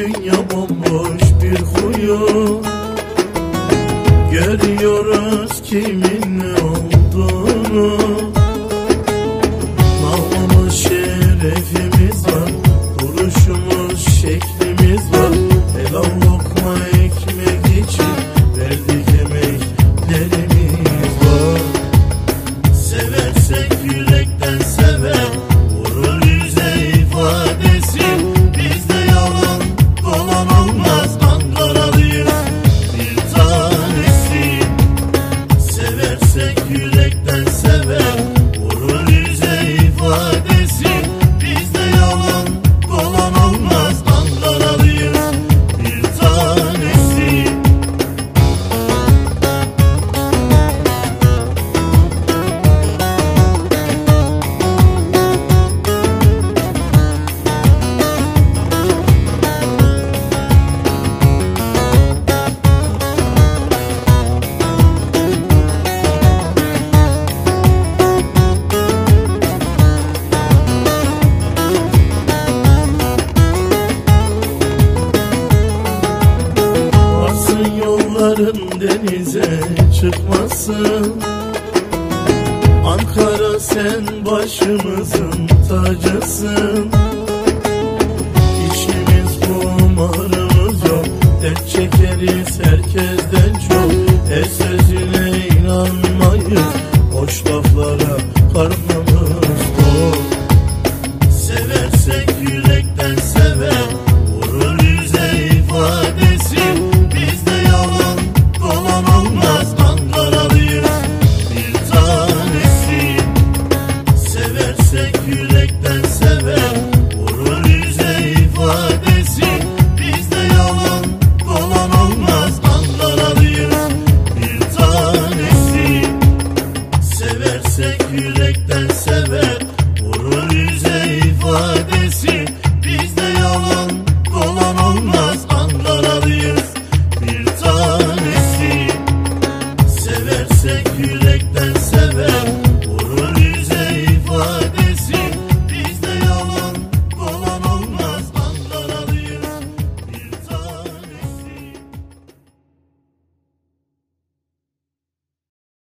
dünya bomboş bir huyu. Görüyoruz kimin ne olduğunu. Dallarım denize çıkmasın. Ankara sen başımızın tacısın. İşimiz kumarımız yok Dert çekeriz herkes ஆவாது